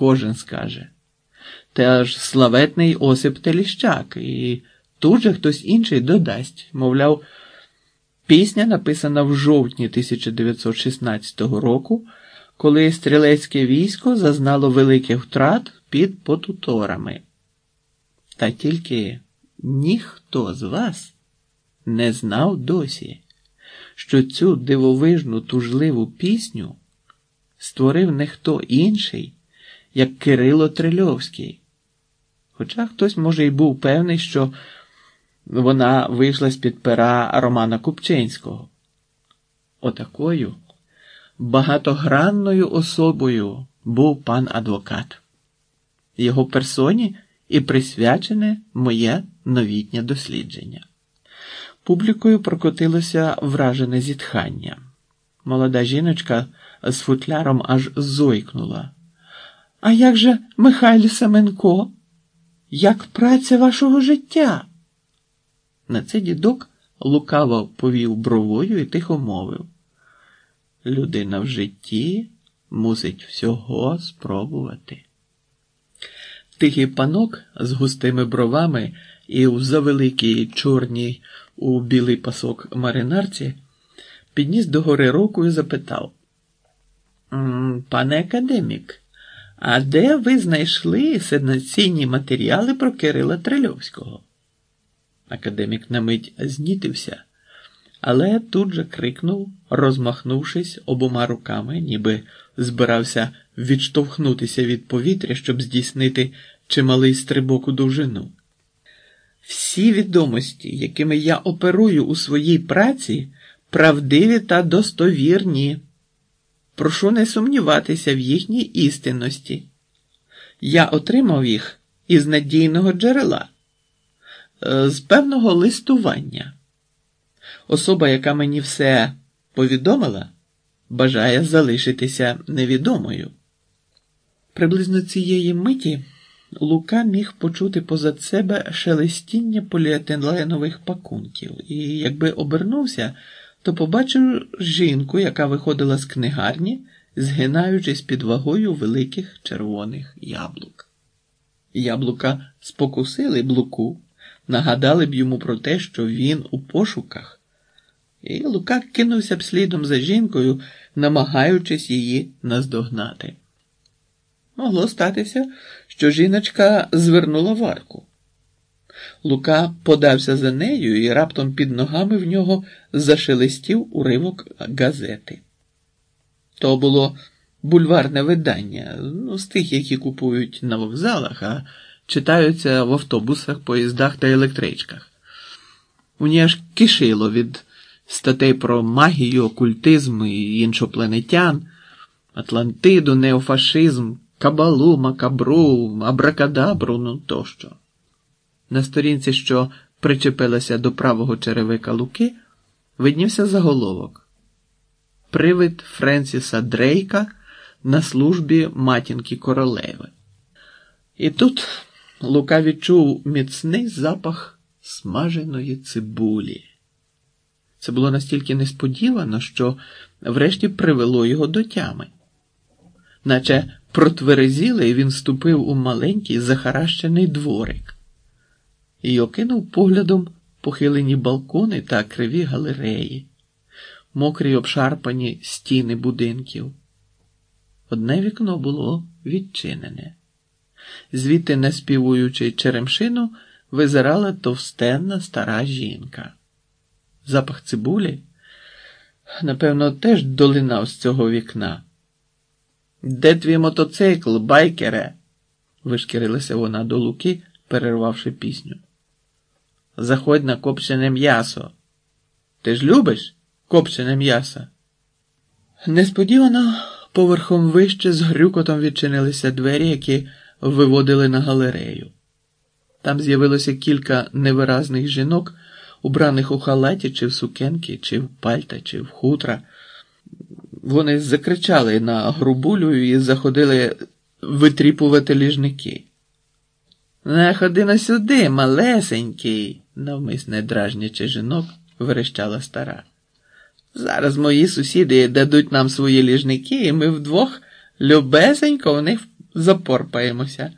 кожен скаже. Теж славетний Осип Теліщак, і тут же хтось інший додасть, мовляв, пісня написана в жовтні 1916 року, коли стрілецьке військо зазнало великих втрат під потуторами. Та тільки ніхто з вас не знав досі, що цю дивовижну тужливу пісню створив не хто інший, як Кирило Трильовський. Хоча хтось, може, і був певний, що вона вийшла з-під пера Романа Купчинського. Отакою багатогранною особою був пан адвокат. Його персоні і присвячене моє новітнє дослідження. Публікою прокотилося вражене зітхання. Молода жіночка з футляром аж зойкнула. А як же Михайло Семенко? Як праця вашого життя? На це дідок лукаво повів бровою і тихо мовив. Людина в житті мусить всього спробувати. Тихий панок з густими бровами і в завеликій чорній у білий пасок маринарці підніс догори руку і запитав. Пане академік, а де ви знайшли сенсаційні матеріали про Кирила Трильовського? Академік на мить знітився, але тут же крикнув, розмахнувшись обома руками, ніби збирався відштовхнутися від повітря, щоб здійснити чималий стрибок у довжину. Всі відомості, якими я оперую у своїй праці, правдиві та достовірні. Прошу не сумніватися в їхній істинності. Я отримав їх із надійного джерела, е, з певного листування. Особа, яка мені все повідомила, бажає залишитися невідомою. Приблизно цієї миті Лука міг почути позад себе шелестіння поліетиленових пакунків і, якби обернувся, то побачив жінку, яка виходила з книгарні, згинаючись під вагою великих червоних яблук. Яблука спокусили блуку, нагадали б йому про те, що він у пошуках, і Лука кинувся б слідом за жінкою, намагаючись її наздогнати. Могло статися, що жіночка звернула варку. Лука подався за нею і раптом під ногами в нього зашелестів уривок газети. То було бульварне видання, ну, з тих, які купують на вокзалах, а читаються в автобусах, поїздах та електричках. У ній аж кишило від статей про магію, окультизм і іншопланетян, Атлантиду, неофашизм, кабалу, макабру, абракадабру, ну тощо. На сторінці, що причепилася до правого черевика Луки, виднівся заголовок Привид Френсіса Дрейка на службі матінки королеви. І тут Лука відчув міцний запах смаженої цибулі. Це було настільки несподівано, що врешті привело його до тями. Наче протверезілий він вступив у маленький захаращений дворик і окинув поглядом похилені балкони та криві галереї, мокрі обшарпані стіни будинків. Одне вікно було відчинене. Звідти, наспівуючи черемшину, визирала товстенна стара жінка. Запах цибулі, напевно, теж долинав з цього вікна. Де твій мотоцикл, байкере? вишкірилася вона до луки, перервавши пісню. Заходь на копчене м'ясо. Ти ж любиш копчене м'ясо? Несподівано поверхом вище з грюкотом відчинилися двері, які виводили на галерею. Там з'явилося кілька невиразних жінок, убраних у халаті, чи в сукенки, чи в пальта, чи в хутра. Вони закричали на грубулю і заходили витріпувати ліжники. Не ходи на сюди, малесенький, навмисне дражнячи жінок, верещала стара. Зараз мої сусіди дадуть нам свої ліжники, і ми вдвох любесенько в них запорпаємося.